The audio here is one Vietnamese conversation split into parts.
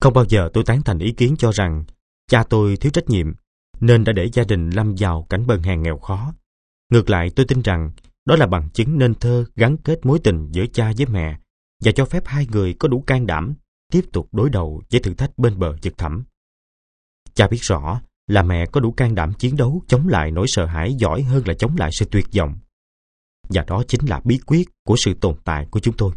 Không bao giờ tôi tán thành ý kiến cho rằng cha tôi thiếu trách nhiệm, nên đã để gia đình lâm vào cảnh bần hàng nghèo khó. Ngược lại, tôi tin rằng đó là bằng chứng nên thơ gắn kết mối tình giữa cha với mẹ và cho phép hai người có đủ can đảm tiếp tục đối đầu với thử thách bên bờ vực thẳm. Cha biết rõ là mẹ có đủ can đảm chiến đấu chống lại nỗi sợ hãi giỏi hơn là chống lại sự tuyệt vọng. Và đó chính là bí quyết của sự tồn tại của chúng tôi.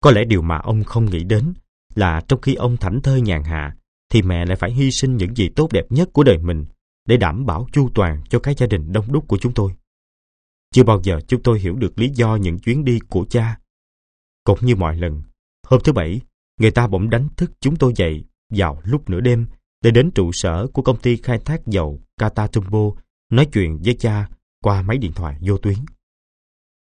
Có lẽ điều mà ông không nghĩ đến là trong khi ông thảnh thơi nhàn hạ thì mẹ lại phải hy sinh những gì tốt đẹp nhất của đời mình để đảm bảo chu toàn cho cái gia đình đông đúc của chúng tôi. Chưa bao giờ chúng tôi hiểu được lý do những chuyến đi của cha. Cũng như mọi lần, hôm thứ Bảy, người ta bỗng đánh thức chúng tôi dậy vào lúc nửa đêm để đến trụ sở của công ty khai thác dầu Katatumbo nói chuyện với cha qua máy điện thoại vô tuyến.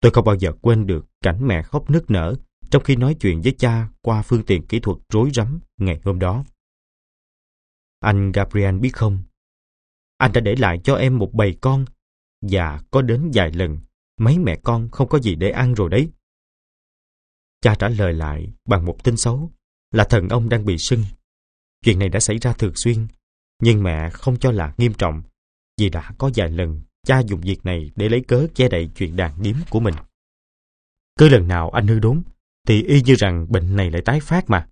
Tôi không bao giờ quên được cảnh mẹ khóc nức nở trong khi nói chuyện với cha qua phương tiện kỹ thuật rối rắm ngày hôm đó. Anh Gabriel biết không? Anh đã để lại cho em một bầy con và có đến vài lần mấy mẹ con không có gì để ăn rồi đấy. Cha trả lời lại bằng một tin xấu là thần ông đang bị sưng. Chuyện này đã xảy ra thường xuyên, nhưng mẹ không cho là nghiêm trọng vì đã có vài lần cha dùng việc này để lấy cớ che đậy chuyện đàn điếm của mình. Cứ lần nào anh hư đốn thì y như rằng bệnh này lại tái phát mà.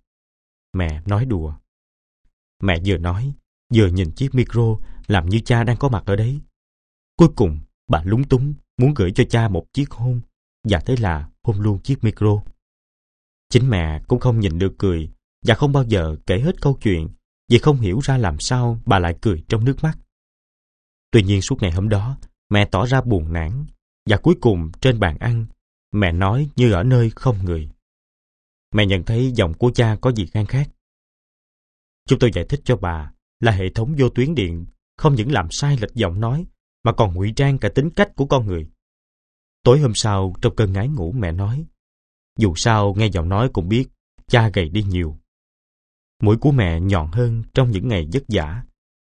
Mẹ nói đùa. Mẹ vừa nói, vừa nhìn chiếc micro làm như cha đang có mặt ở đấy. Cuối cùng, bà lúng túng muốn gửi cho cha một chiếc hôn và thế là hôn luôn chiếc micro. Chính mẹ cũng không nhìn được cười và không bao giờ kể hết câu chuyện vì không hiểu ra làm sao bà lại cười trong nước mắt. Tuy nhiên suốt ngày hôm đó, mẹ tỏ ra buồn nản và cuối cùng trên bàn ăn, mẹ nói như ở nơi không người. Mẹ nhận thấy giọng của cha có gì khang khác. Chúng tôi giải thích cho bà là hệ thống vô tuyến điện không những làm sai lệch giọng nói mà còn ngụy trang cả tính cách của con người. Tối hôm sau, trong cơn ngái ngủ mẹ nói dù sao nghe giọng nói cũng biết cha gầy đi nhiều. Mũi của mẹ nhọn hơn trong những ngày vất vả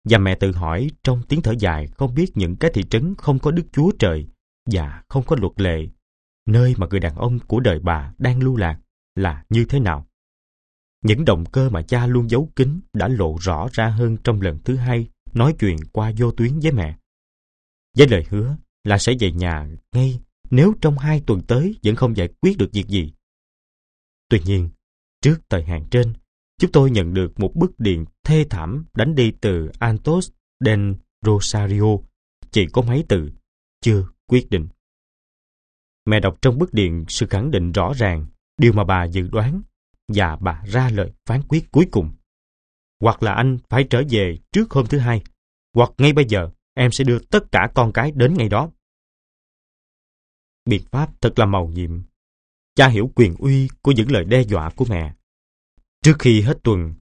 và mẹ tự hỏi trong tiếng thở dài không biết những cái thị trấn không có Đức Chúa Trời và không có luật lệ nơi mà người đàn ông của đời bà đang lưu lạc là như thế nào. Những động cơ mà cha luôn giấu kín đã lộ rõ ra hơn trong lần thứ hai nói chuyện qua vô tuyến với mẹ. Với lời hứa là sẽ về nhà ngay nếu trong hai tuần tới vẫn không giải quyết được việc gì. Tuy nhiên, trước thời hạn trên, chúng tôi nhận được một bức điện thê thảm đánh đi từ Antos del Rosario, chỉ có mấy từ, chưa quyết định. Mẹ đọc trong bức điện sự khẳng định rõ ràng điều mà bà dự đoán và bà ra lời phán quyết cuối cùng. Hoặc là anh phải trở về trước hôm thứ hai, hoặc ngay bây giờ em sẽ đưa tất cả con cái đến ngày đó. Biện pháp thật là màu nhiệm. Cha hiểu quyền uy của những lời đe dọa của mẹ. Trước khi hết tuần,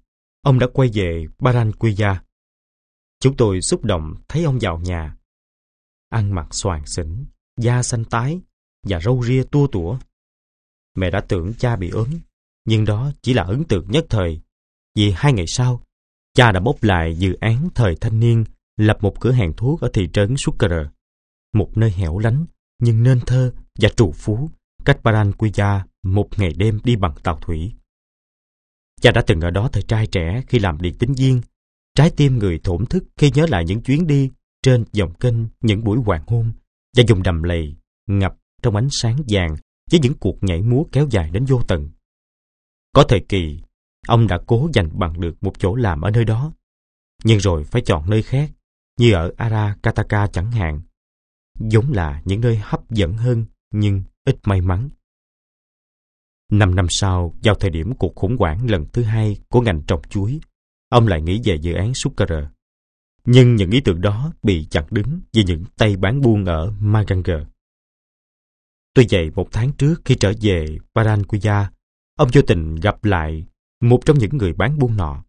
ông đã quay về Baranquilla. Chúng tôi xúc động thấy ông vào nhà. Ăn mặc soàn xỉnh, da xanh tái và râu ria tua tủa. Mẹ đã tưởng cha bị ốm, nhưng đó chỉ là ấn tượng nhất thời. Vì hai ngày sau, cha đã bốc lại dự án thời thanh niên lập một cửa hàng thuốc ở thị trấn Sucre, một nơi hẻo lánh nhưng nên thơ và trù phú cách Baranquilla một ngày đêm đi bằng tàu thủy. Cha đã từng ở đó thời trai trẻ khi làm điện tính viên, trái tim người thổn thức khi nhớ lại những chuyến đi trên dòng kênh những buổi hoàng hôn và dùng đầm lầy ngập trong ánh sáng vàng với những cuộc nhảy múa kéo dài đến vô tận. Có thời kỳ, ông đã cố giành bằng được một chỗ làm ở nơi đó, nhưng rồi phải chọn nơi khác, như ở Arakataka chẳng hạn, giống là những nơi hấp dẫn hơn nhưng ít may mắn. Năm năm sau, vào thời điểm cuộc khủng hoảng lần thứ hai của ngành trồng chuối, ông lại nghĩ về dự án Sucre. Nhưng những ý tưởng đó bị chặn đứng vì những tay bán buôn ở Maganger. Tuy vậy, một tháng trước khi trở về Paranquilla, ông vô tình gặp lại một trong những người bán buôn nọ.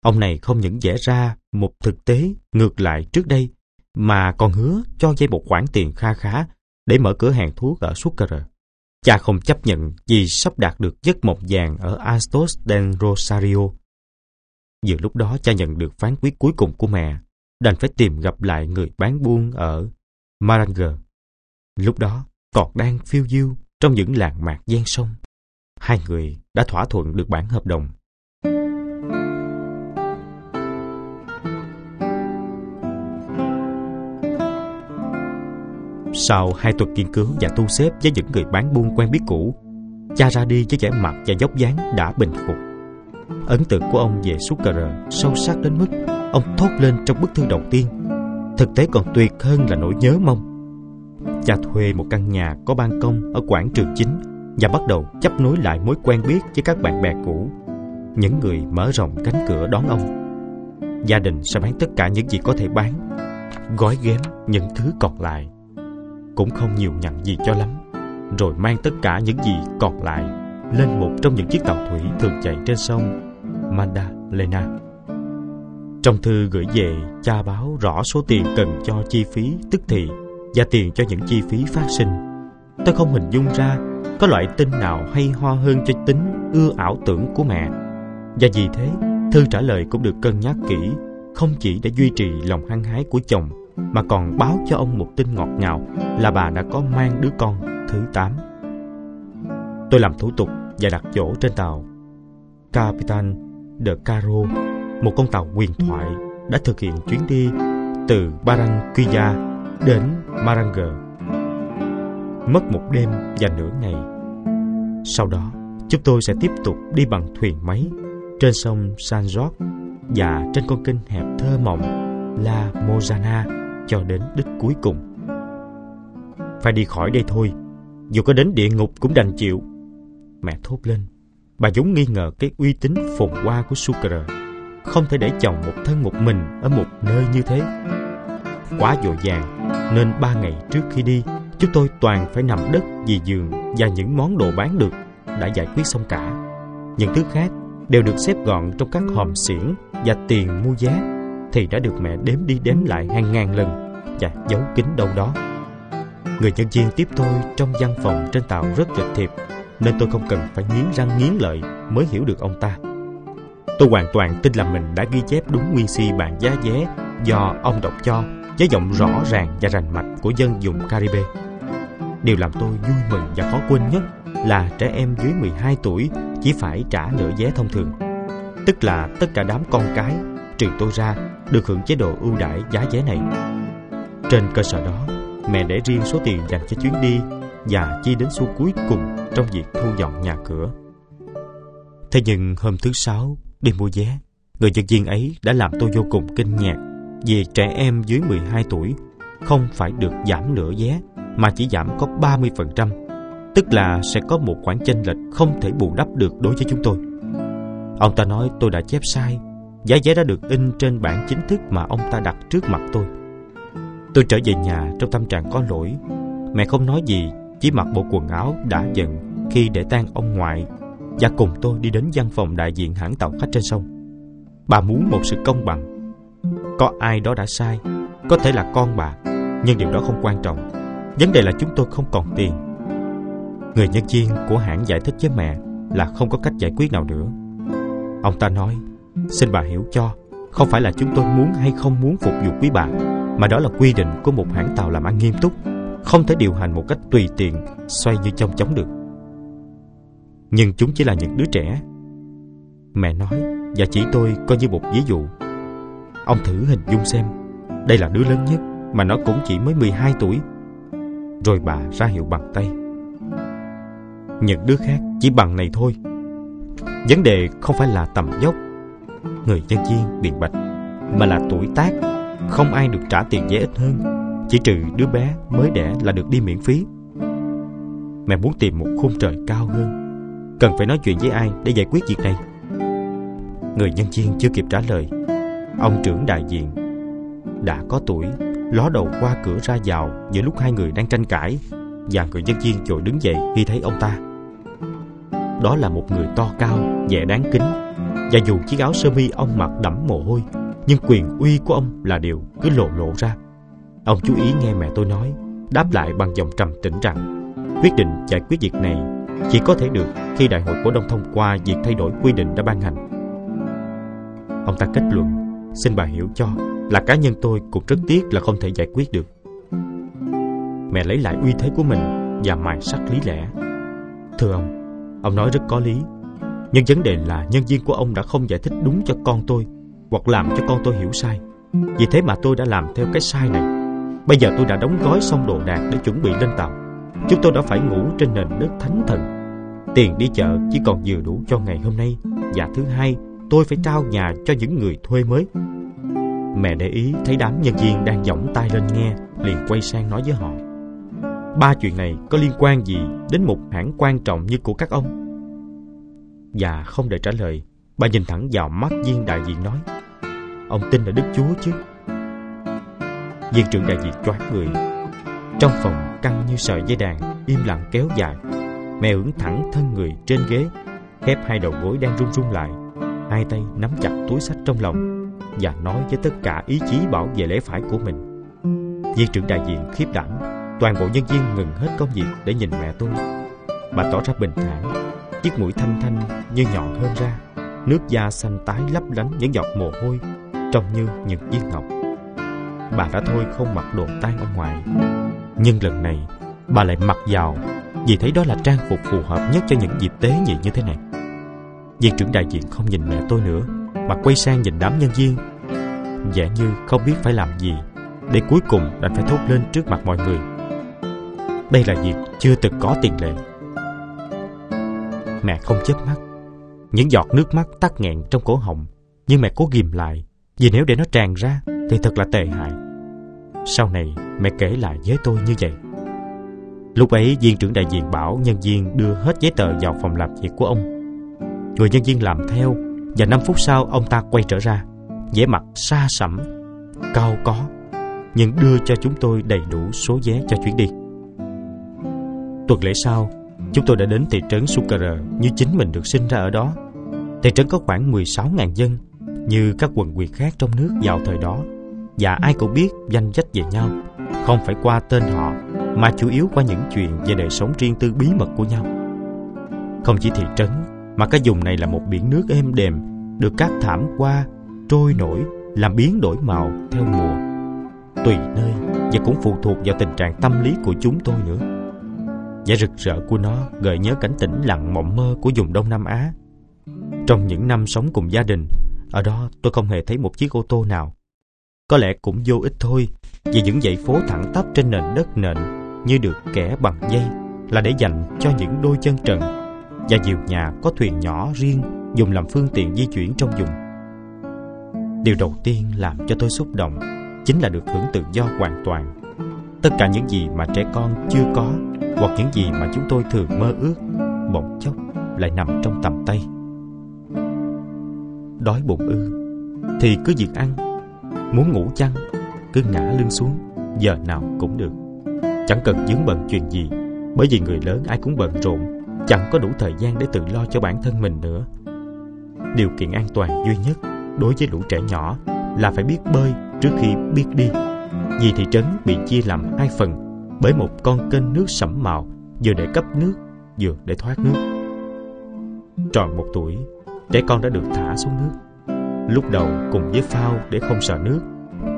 Ông này không những vẽ ra một thực tế ngược lại trước đây, mà còn hứa cho dây một khoản tiền kha khá để mở cửa hàng thuốc ở Sucre. Cha không chấp nhận vì sắp đạt được giấc mộng vàng ở Astos del Rosario. Vừa lúc đó cha nhận được phán quyết cuối cùng của mẹ, đành phải tìm gặp lại người bán buôn ở Maranger. Lúc đó còn đang phiêu diêu trong những làng mạc gian sông. Hai người đã thỏa thuận được bản hợp đồng. Sau hai tuần nghiên cứu và tu xếp với những người bán buôn quen biết cũ, cha ra đi với vẻ mặt và dốc dáng đã bình phục. Ấn tượng của ông về Sucre sâu sắc đến mức ông thốt lên trong bức thư đầu tiên. Thực tế còn tuyệt hơn là nỗi nhớ mong Cha thuê một căn nhà có ban công ở quảng trường chính và bắt đầu chấp nối lại mối quen biết với các bạn bè cũ. Những người mở rộng cánh cửa đón ông. Gia đình sẽ bán tất cả những gì có thể bán, gói ghém những thứ còn lại. Cũng không nhiều nhận gì cho lắm, rồi mang tất cả những gì còn lại lên một trong những chiếc tàu thủy thường chạy trên sông Mandalena. Trong thư gửi về, cha báo rõ số tiền cần cho chi phí tức thì và tiền cho những chi phí phát sinh. Tôi không hình dung ra có loại tin nào hay ho hơn cho tính ưa ảo tưởng của mẹ. Và vì thế, thư trả lời cũng được cân nhắc kỹ, không chỉ để duy trì lòng hăng hái của chồng, mà còn báo cho ông một tin ngọt ngào là bà đã có mang đứa con thứ 8. Tôi làm thủ tục và đặt chỗ trên tàu. Capitan de Caro, một con tàu huyền thoại, đã thực hiện chuyến đi từ Barranquilla đến Maranger. Mất một đêm và nửa ngày. Sau đó, chúng tôi sẽ tiếp tục đi bằng thuyền máy trên sông San Jorge và trên con kênh hẹp thơ mộng La Mozana cho đến đích cuối cùng. Phải đi khỏi đây thôi, dù có đến địa ngục cũng đành chịu. Mẹ thốt lên. Bà giống nghi ngờ cái uy tín phồn hoa của Sucre. Không thể để chồng một thân một mình ở một nơi như thế. Quá dội vàng, nên ba ngày trước khi đi, chúng tôi toàn phải nằm đất vì giường và những món đồ bán được đã giải quyết xong cả. Những thứ khác đều được xếp gọn trong các hòm xiển và tiền mua giá thì đã được mẹ đếm đi đếm lại hàng ngàn lần và giấu kín đâu đó. Người nhân viên tiếp tôi trong văn phòng trên tàu rất lịch thiệp nên tôi không cần phải nghiến răng nghiến lợi mới hiểu được ông ta. Tôi hoàn toàn tin là mình đã ghi chép đúng nguyên si bản giá vé do ông đọc cho với giọng rõ ràng và rành mạch của dân dùng Caribe. Điều làm tôi vui mừng và khó quên nhất là trẻ em dưới 12 tuổi chỉ phải trả nửa vé thông thường. Tức là tất cả đám con cái, trừ tôi ra, được hưởng chế độ ưu đãi giá vé này. Trên cơ sở đó, mẹ để riêng số tiền dành cho chuyến đi và chi đến số cuối cùng trong việc thu dọn nhà cửa. Thế nhưng hôm thứ sáu đi mua vé, người nhân viên ấy đã làm tôi vô cùng kinh ngạc về trẻ em dưới 12 tuổi không phải được giảm nửa vé mà chỉ giảm có 30%, tức là sẽ có một khoản chênh lệch không thể bù đắp được đối với chúng tôi. Ông ta nói tôi đã chép sai, giá vé đã được in trên bản chính thức mà ông ta đặt trước mặt tôi. Tôi trở về nhà trong tâm trạng có lỗi. Mẹ không nói gì, chỉ mặc bộ quần áo đã dần khi để tang ông ngoại và cùng tôi đi đến văn phòng đại diện hãng tàu khách trên sông. Bà muốn một sự công bằng. Có ai đó đã sai, có thể là con bà, nhưng điều đó không quan trọng. Vấn đề là chúng tôi không còn tiền. Người nhân viên của hãng giải thích với mẹ là không có cách giải quyết nào nữa. Ông ta nói, xin bà hiểu cho, không phải là chúng tôi muốn hay không muốn phục vụ quý bà, mà đó là quy định của một hãng tàu làm ăn nghiêm túc, không thể điều hành một cách tùy tiện, xoay như trong chóng được. Nhưng chúng chỉ là những đứa trẻ. Mẹ nói và chỉ tôi coi như một ví dụ. Ông thử hình dung xem, đây là đứa lớn nhất mà nó cũng chỉ mới 12 tuổi. Rồi bà ra hiệu bằng tay. Những đứa khác chỉ bằng này thôi. Vấn đề không phải là tầm dốc, người nhân viên biện bạch, mà là tuổi tác không ai được trả tiền dễ ít hơn Chỉ trừ đứa bé mới đẻ là được đi miễn phí Mẹ muốn tìm một khung trời cao hơn Cần phải nói chuyện với ai để giải quyết việc này Người nhân viên chưa kịp trả lời Ông trưởng đại diện Đã có tuổi Ló đầu qua cửa ra vào Giữa lúc hai người đang tranh cãi Và người nhân viên chội đứng dậy khi thấy ông ta Đó là một người to cao Vẻ đáng kính Và dù chiếc áo sơ mi ông mặc đẫm mồ hôi nhưng quyền uy của ông là điều cứ lộ lộ ra. Ông chú ý nghe mẹ tôi nói, đáp lại bằng giọng trầm tĩnh rằng quyết định giải quyết việc này chỉ có thể được khi đại hội cổ đông thông qua việc thay đổi quy định đã ban hành. Ông ta kết luận, xin bà hiểu cho là cá nhân tôi cũng rất tiếc là không thể giải quyết được. Mẹ lấy lại uy thế của mình và mài sắc lý lẽ. Thưa ông, ông nói rất có lý. Nhưng vấn đề là nhân viên của ông đã không giải thích đúng cho con tôi hoặc làm cho con tôi hiểu sai. Vì thế mà tôi đã làm theo cái sai này. Bây giờ tôi đã đóng gói xong đồ đạc để chuẩn bị lên tàu. Chúng tôi đã phải ngủ trên nền đất thánh thần. Tiền đi chợ chỉ còn vừa đủ cho ngày hôm nay. Và thứ hai, tôi phải trao nhà cho những người thuê mới. Mẹ để ý thấy đám nhân viên đang giỏng tay lên nghe, liền quay sang nói với họ. Ba chuyện này có liên quan gì đến một hãng quan trọng như của các ông? Và không đợi trả lời, bà nhìn thẳng vào mắt viên đại diện nói. Ông tin là Đức Chúa chứ? Viên trưởng đại diện choáng người. Trong phòng căng như sợi dây đàn, im lặng kéo dài. Mẹ ưỡn thẳng thân người trên ghế, khép hai đầu gối đang run run lại, hai tay nắm chặt túi sách trong lòng và nói với tất cả ý chí bảo vệ lẽ phải của mình. Viên trưởng đại diện khiếp đảm, toàn bộ nhân viên ngừng hết công việc để nhìn mẹ tôi. Bà tỏ ra bình thản, chiếc mũi thanh thanh như nhọn hơn ra, nước da xanh tái lấp lánh những giọt mồ hôi, trông như những viên ngọc bà đã thôi không mặc đồ tang ở ngoài. Nhưng lần này, bà lại mặc vào vì thấy đó là trang phục phù hợp nhất cho những dịp tế nhị như thế này. Viên trưởng đại diện không nhìn mẹ tôi nữa, mà quay sang nhìn đám nhân viên. Vẻ như không biết phải làm gì, để cuối cùng đành phải thốt lên trước mặt mọi người. Đây là việc chưa từng có tiền lệ. Mẹ không chớp mắt. Những giọt nước mắt tắc nghẹn trong cổ họng, nhưng mẹ cố ghim lại, vì nếu để nó tràn ra, thì thật là tệ hại. Sau này mẹ kể lại với tôi như vậy. Lúc ấy viên trưởng đại diện bảo nhân viên đưa hết giấy tờ vào phòng làm việc của ông. Người nhân viên làm theo và 5 phút sau ông ta quay trở ra, vẻ mặt xa sẩm, cao có, nhưng đưa cho chúng tôi đầy đủ số vé cho chuyến đi. Tuần lễ sau, chúng tôi đã đến thị trấn Sukara như chính mình được sinh ra ở đó. Thị trấn có khoảng 16.000 dân như các quần quyền khác trong nước vào thời đó và ai cũng biết danh sách về nhau không phải qua tên họ mà chủ yếu qua những chuyện về đời sống riêng tư bí mật của nhau không chỉ thị trấn mà cái vùng này là một biển nước êm đềm được cát thảm qua trôi nổi làm biến đổi màu theo mùa. Tùy nơi và cũng phụ thuộc vào tình trạng tâm lý của chúng tôi nữa. Vẻ rực rỡ của nó gợi nhớ cảnh tĩnh lặng mộng mơ của vùng đông nam á. Trong những năm sống cùng gia đình ở đó tôi không hề thấy một chiếc ô tô nào. Có lẽ cũng vô ích thôi, vì những dãy phố thẳng tắp trên nền đất nền như được kẻ bằng dây là để dành cho những đôi chân trần và nhiều nhà có thuyền nhỏ riêng dùng làm phương tiện di chuyển trong vùng. Điều đầu tiên làm cho tôi xúc động chính là được hưởng tự do hoàn toàn. Tất cả những gì mà trẻ con chưa có hoặc những gì mà chúng tôi thường mơ ước, bỗng chốc lại nằm trong tầm tay đói bụng ư, thì cứ việc ăn muốn ngủ chăng, cứ ngã lưng xuống, giờ nào cũng được chẳng cần dướng bận chuyện gì, bởi vì người lớn ai cũng bận rộn chẳng có đủ thời gian để tự lo cho bản thân mình nữa điều kiện an toàn duy nhất đối với lũ trẻ nhỏ là phải biết bơi trước khi biết đi vì thị trấn bị chia làm hai phần bởi một con kênh nước sẫm màu vừa để cấp nước vừa để thoát nước tròn một tuổi trẻ con đã được thả xuống nước. Lúc đầu cùng với phao để không sợ nước,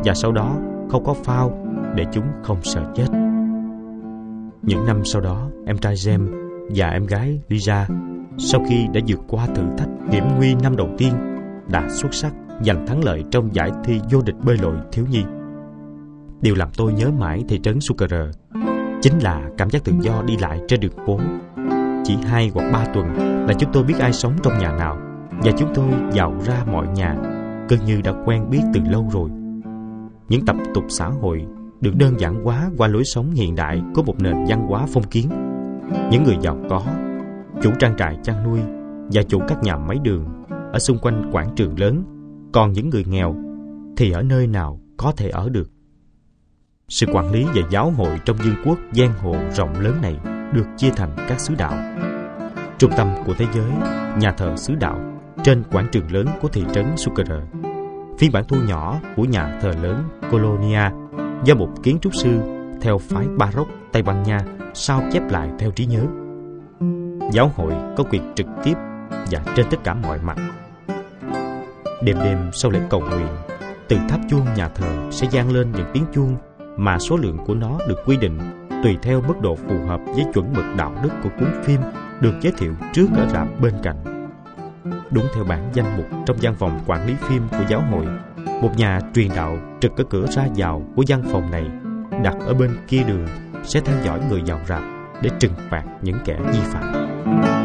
và sau đó không có phao để chúng không sợ chết. Những năm sau đó, em trai James và em gái Lisa sau khi đã vượt qua thử thách hiểm nguy năm đầu tiên, đã xuất sắc giành thắng lợi trong giải thi vô địch bơi lội thiếu nhi. Điều làm tôi nhớ mãi thị trấn Sukara chính là cảm giác tự do đi lại trên đường phố. Chỉ hai hoặc ba tuần là chúng tôi biết ai sống trong nhà nào và chúng tôi dạo ra mọi nhà, gần như đã quen biết từ lâu rồi. Những tập tục xã hội được đơn giản hóa qua lối sống hiện đại của một nền văn hóa phong kiến. Những người giàu có, chủ trang trại chăn nuôi và chủ các nhà máy đường ở xung quanh quảng trường lớn, còn những người nghèo thì ở nơi nào có thể ở được. Sự quản lý và giáo hội trong vương quốc giang hồ rộng lớn này được chia thành các xứ đạo. Trung tâm của thế giới, nhà thờ xứ đạo trên quảng trường lớn của thị trấn Sucre. Phiên bản thu nhỏ của nhà thờ lớn Colonia do một kiến trúc sư theo phái Baroque Tây Ban Nha sao chép lại theo trí nhớ. Giáo hội có quyền trực tiếp và trên tất cả mọi mặt. Đêm đêm sau lễ cầu nguyện, từ tháp chuông nhà thờ sẽ gian lên những tiếng chuông mà số lượng của nó được quy định tùy theo mức độ phù hợp với chuẩn mực đạo đức của cuốn phim được giới thiệu trước ở rạp bên cạnh. Đúng theo bản danh mục trong văn phòng quản lý phim của giáo hội, một nhà truyền đạo trực ở cửa ra vào của văn phòng này đặt ở bên kia đường sẽ theo dõi người giàu rạp để trừng phạt những kẻ vi phạm.